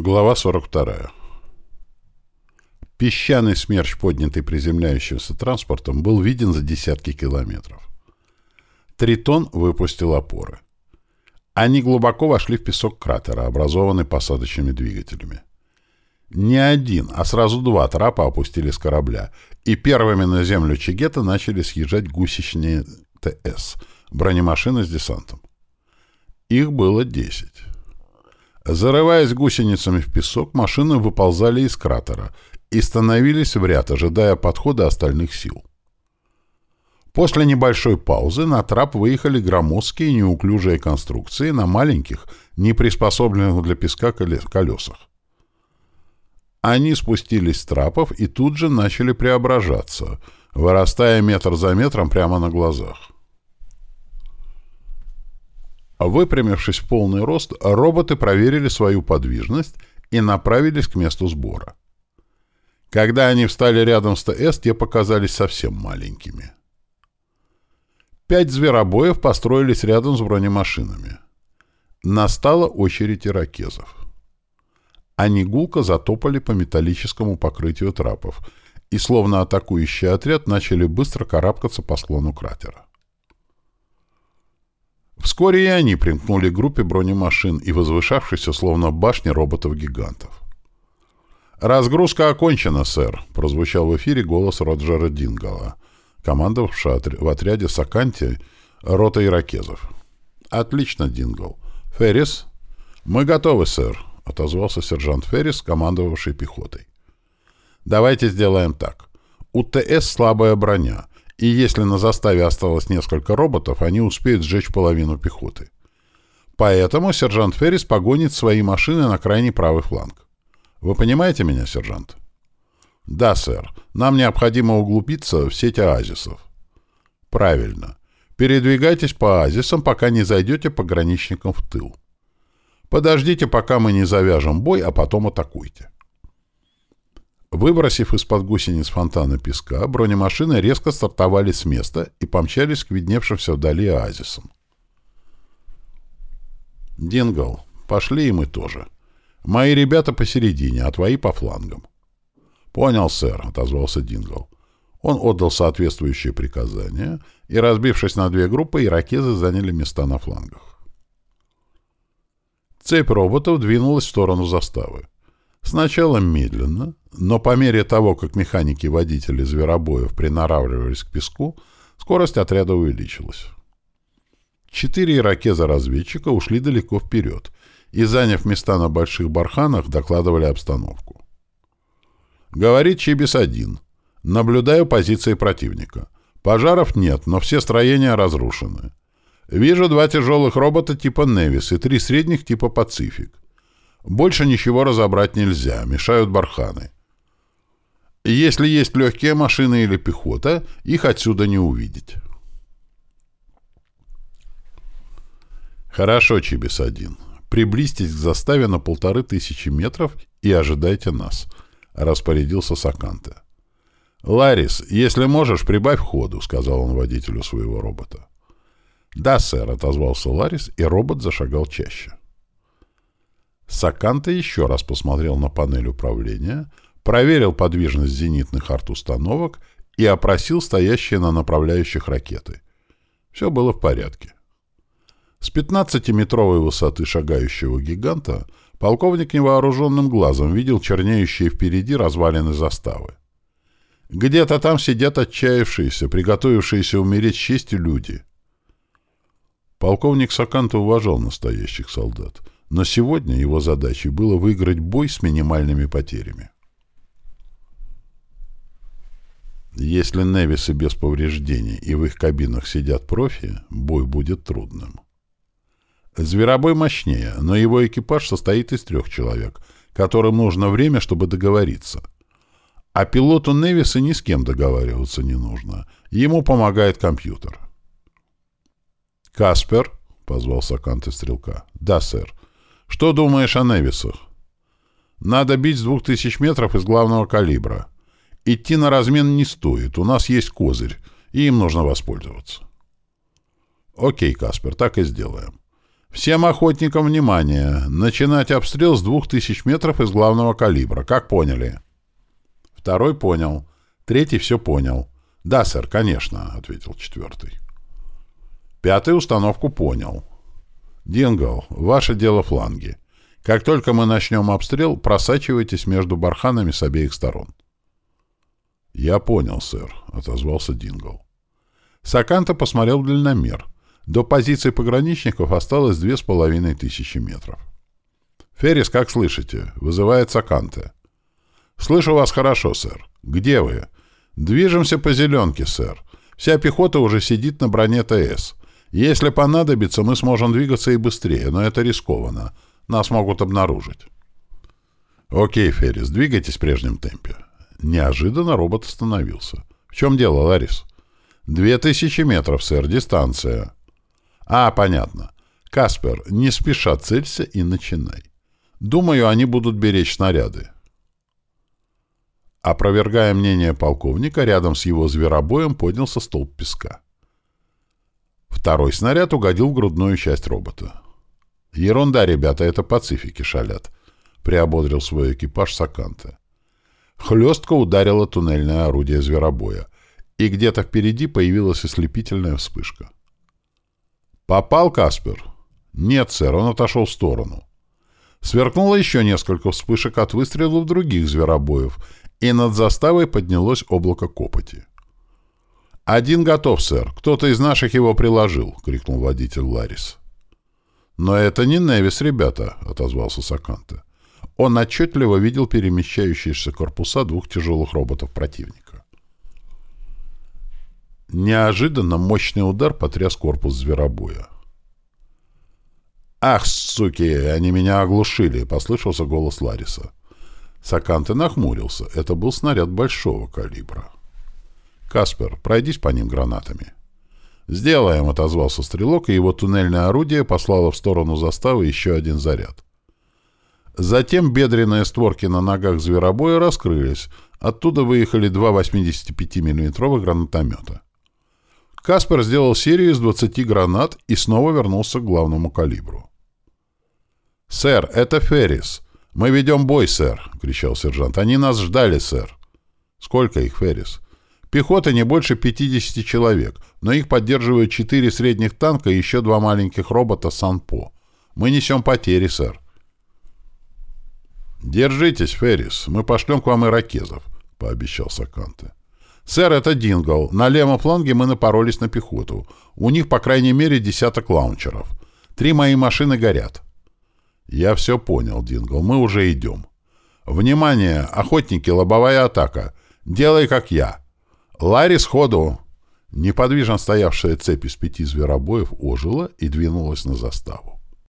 Глава 42. Песчаный смерч, поднятый приземляющимся транспортом, был виден за десятки километров. Тритон выпустил опоры. Они глубоко вошли в песок кратера, образованный посадочными двигателями. Не один, а сразу два трапа опустили с корабля, и первыми на землю Чигета начали съезжать гусечные ТС, бронемашины с десантом. Их было десять. Зарываясь гусеницами в песок, машины выползали из кратера и становились в ряд, ожидая подхода остальных сил. После небольшой паузы на трап выехали громоздкие неуклюжие конструкции на маленьких, не приспособленных для песка колесах. Они спустились с трапов и тут же начали преображаться, вырастая метр за метром прямо на глазах. Выпрямившись в полный рост, роботы проверили свою подвижность и направились к месту сбора. Когда они встали рядом с ТС, те показались совсем маленькими. Пять зверобоев построились рядом с бронемашинами. Настала очередь иракезов. Они гулко затопали по металлическому покрытию трапов и, словно атакующий отряд, начали быстро карабкаться по склону кратера. Вскоре и они примкнули к группе бронемашин и возвышавшейся, словно башни роботов-гигантов. «Разгрузка окончена, сэр», — прозвучал в эфире голос Роджера Дингала, командовавшего в отряде Саканти рота иракезов. «Отлично, Дингл. Феррис?» «Мы готовы, сэр», — отозвался сержант Феррис, командовавший пехотой. «Давайте сделаем так. У ТС слабая броня, и если на заставе осталось несколько роботов, они успеют сжечь половину пехоты. Поэтому сержант Феррис погонит свои машины на крайний правый фланг. Вы понимаете меня, сержант? Да, сэр. Нам необходимо углубиться в сеть оазисов. Правильно. Передвигайтесь по оазисам, пока не зайдете пограничникам в тыл. Подождите, пока мы не завяжем бой, а потом атакуйте. Выбросив из-под гусениц фонтана песка, бронемашины резко стартовали с места и помчались к видневшимся вдали оазисам. «Дингл, пошли и мы тоже. Мои ребята посередине, а твои по флангам». «Понял, сэр», — отозвался Дингл. Он отдал соответствующие приказания, и, разбившись на две группы, иракезы заняли места на флангах. Цепь роботов двинулась в сторону заставы. Сначала медленно, но по мере того, как механики-водители зверобоев приноравливались к песку, скорость отряда увеличилась. Четыре иракеза-разведчика ушли далеко вперед и, заняв места на больших барханах, докладывали обстановку. Говорит Чибис-1. Наблюдаю позиции противника. Пожаров нет, но все строения разрушены. Вижу два тяжелых робота типа «Невис» и три средних типа «Пацифик». Больше ничего разобрать нельзя, мешают барханы. Если есть легкие машины или пехота, их отсюда не увидеть. Хорошо, Чибис-1. Приблизьтесь к заставе на полторы тысячи метров и ожидайте нас, — распорядился Саканте. «Ларис, если можешь, прибавь ходу», — сказал он водителю своего робота. «Да, сэр», — отозвался Ларис, и робот зашагал чаще. Саканте еще раз посмотрел на панель управления, проверил подвижность зенитных арт-установок и опросил стоящие на направляющих ракеты. Все было в порядке. С 15-метровой высоты шагающего гиганта полковник невооруженным глазом видел чернеющие впереди развалины заставы. Где-то там сидят отчаявшиеся, приготовившиеся умереть с честью люди. Полковник Саканта уважал настоящих солдат — но сегодня его задачей было выиграть бой с минимальными потерями. Если Невисы без повреждений и в их кабинах сидят профи, бой будет трудным. Зверобой мощнее, но его экипаж состоит из трех человек, которым нужно время, чтобы договориться. А пилоту Невиса ни с кем договариваться не нужно. Ему помогает компьютер. «Каспер», — позвал Саканты стрелка. «Да, сэр. Что думаешь о Невисах? Надо бить с двух тысяч метров из главного калибра. Идти на размен не стоит, у нас есть козырь, и им нужно воспользоваться. Окей, Каспер, так и сделаем. Всем охотникам внимание! Начинать обстрел с двух тысяч метров из главного калибра. Как поняли?» Второй понял. Третий все понял. «Да, сэр, конечно», — ответил четвертый. Пятый установку понял. «Дингл, ваше дело фланги. Как только мы начнем обстрел, просачивайтесь между барханами с обеих сторон». «Я понял, сэр», — отозвался Дингл. Саканта посмотрел в дальномер. До позиции пограничников осталось две с половиной тысячи метров. «Феррис, как слышите? Вызывает Саканте». «Слышу вас хорошо, сэр. Где вы?» «Движемся по зеленке, сэр. Вся пехота уже сидит на броне ТС. Если понадобится, мы сможем двигаться и быстрее, но это рискованно. Нас могут обнаружить». «Окей, Феррис, двигайтесь в прежнем темпе». Неожиданно робот остановился. «В чем дело, Ларис?» «Две тысячи метров, сэр, дистанция». «А, понятно. Каспер, не спеша целься и начинай. Думаю, они будут беречь снаряды». Опровергая мнение полковника, рядом с его зверобоем поднялся столб песка. Второй снаряд угодил в грудную часть робота. «Ерунда, ребята, это пацифики шалят», — приободрил свой экипаж Саканте. Хлестко ударило туннельное орудие зверобоя, и где-то впереди появилась ослепительная вспышка. «Попал, Каспер?» «Нет, сэр, он отошел в сторону». Сверкнуло еще несколько вспышек от выстрелов других зверобоев, и над заставой поднялось облако копоти. «Один готов, сэр. Кто-то из наших его приложил», — крикнул водитель Ларис. «Но это не Невис, ребята», — отозвался Саканте. Он отчетливо видел перемещающиеся корпуса двух тяжелых роботов противника. Неожиданно мощный удар потряс корпус зверобоя. «Ах, суки, они меня оглушили!» — послышался голос Лариса. Саканте нахмурился. Это был снаряд большого калибра. «Каспер, пройдись по ним гранатами». «Сделаем», — отозвался стрелок, и его туннельное орудие послало в сторону заставы еще один заряд. Затем бедренные створки на ногах зверобоя раскрылись. Оттуда выехали два 85 миллиметровых гранатомета. Каспер сделал серию из 20 гранат и снова вернулся к главному калибру. «Сэр, это Феррис. Мы ведем бой, сэр!» — кричал сержант. «Они нас ждали, сэр!» «Сколько их, Феррис?» Пехота не больше 50 человек, но их поддерживают четыре средних танка и еще два маленьких робота Санпо. Мы несем потери, сэр. «Держитесь, Феррис, мы пошлем к вам иракезов», — пообещал Саканте. «Сэр, это Дингл. На левом фланге мы напоролись на пехоту. У них, по крайней мере, десяток лаунчеров. Три мои машины горят». «Я все понял, Дингл. Мы уже идем». «Внимание! Охотники, лобовая атака. Делай, как я. «Ларри, сходу!» Неподвижно стоявшая цепь из пяти зверобоев ожила и двинулась на заставу.